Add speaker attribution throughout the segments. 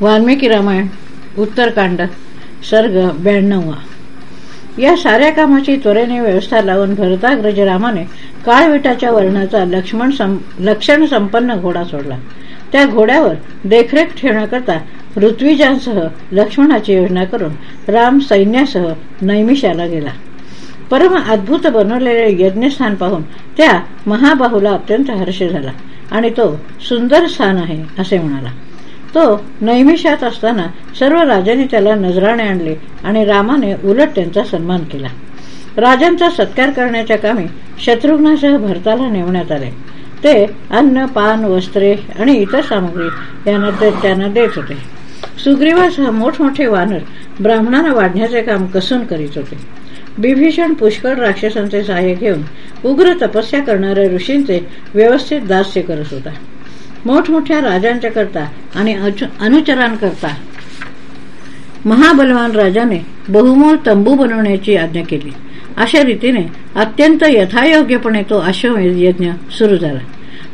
Speaker 1: वाल्मिकी रामायण उत्तरकांड सर्ग ब्याण्णवा या साऱ्या कामाची त्वरेने व्यवस्था लावून भरताग्रज रामाने काळविटाच्या वर्णाचा लक्ष्मण लक्षण संपन्न घोडा सोडला. त्या घोड्यावर देखरेख ठेवण्याकरता ऋत्विजांसह लक्ष्मणाची योजना करून राम सैन्यासह नैमिषाला गेला. परम अद्भुत बनवलेले यज्ञस्थान पाहून त्या महाबाहूला अत्यंत हर्ष झाला आणि तो सुंदर स्थान आहे असे म्हणाला. तो नैमिषात असताना सर्व राजांनी त्याला नजराने आणले आणि रामाने उलट त्यांचा सन्मान केला. राजांचा सत्कार करण्याच्या कामी शत्रुघ्नासह भरताला नेमण्यात आले. ते अन्न पान वस्त्रे आणि इतर सामग्री यांना ते त्यांना देत होते. सुग्रीवासह मोठमोठे वानर ब्राह्मणांना वाढण्याचे काम कसून करीत होते. बिभीषण पुष्कळ राक्षसांचे सहाय्य घेऊन उग्र तपस्या करणाऱ्या ऋषींचे व्यवस्थित दास्य करत होता. मोठमोठ्या राजांच्या करता आणि अनुचरांकरता. महाबलवान राजाने बहुमोल तंबू बनवण्याची आज्ञा केली. अशा रीतीने अत्यंत यथायोग्यपणे तो अश्वमेध यज्ञ सुरू झाला.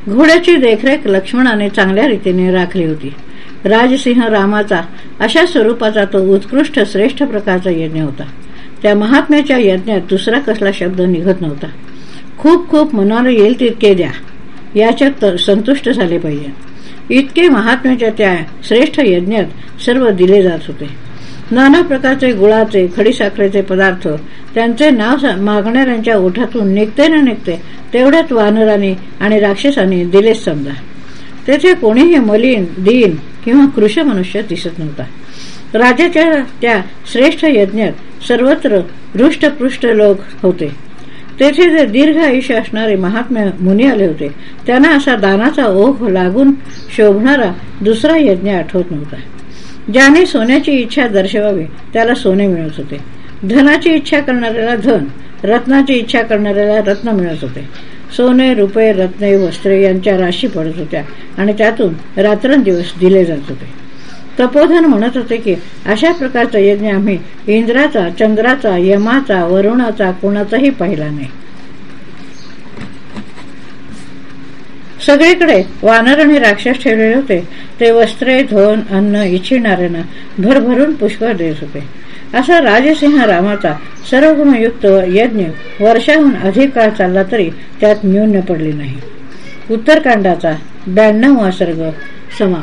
Speaker 1: घोड्याची देखरेख लक्ष्मणाने चांगल्या रीतीने राखली होती. राजसिंह रामाचा अशा स्वरूपाचा तो उत्कृष्ट श्रेष्ठ प्रकारचा यज्ञ होता. त्या महात्म्याच्या यज्ञात दुसरा कसला शब्द निघत नव्हता. खूप खूप मनाला येईल तितके द्या. याच्यात संतुष्ट झाले पाहिजे. इतके महात्म्याच्या त्या श्रेष्ठ यज्ञात सर्व दिले जात होते. नाना प्रकारचे गुळाचे खडीसाखरेचे पदार्थ त्यांचे नाव मागणाऱ्यांच्या ओठातून निघते न निघते तेवढ्यात वानरांनी आणि राक्षसांनी दिलेच समजा. तेथे कोणीही मलिन दीन किंवा कृष मनुष्य दिसत नव्हता. राजाच्या त्या श्रेष्ठ यज्ञात सर्वत्र हृष्टपृष्ठ लोक होते. तेथे जे दीर्घ आयुष्य असणारे महात्मे मुनी आले होते. त्यांना असा दानाचा ओघ लागून शोभणारा दुसरा यज्ञ आठवत नव्हता. ज्याने सोन्याची इच्छा दर्शवावी त्याला सोने मिळत होते. धनाची इच्छा करणाऱ्याला धन रत्नाची इच्छा करणाऱ्याला रत्न मिळत होते. सोने रुपये रत्ने वस्त्रे यांच्या राशी पडत होत्या आणि त्यातून रात्रंदिवस दिले जात होते. तपोधन म्हणत होते की अशा प्रकारचा यज्ञ आम्ही इंद्राचा चंद्राचा यमाचा वरुणाचा कोणाचाही पाहिला नाही. सगळीकडे वानर आणि राक्षस ठेवलेले होते. ते वस्त्रे धन अन्न इच्छिणाऱ्यांना भरभरून पुष्कळ देत होते. असा राजसिंह रामाचा सर्वगुणयुक्त यज्ञ वर्षाहून अधिक काळ चालला तरी त्यात न्यून्य पडली नाही. उत्तरकांडाचा ब्याण्णव सर्ग समा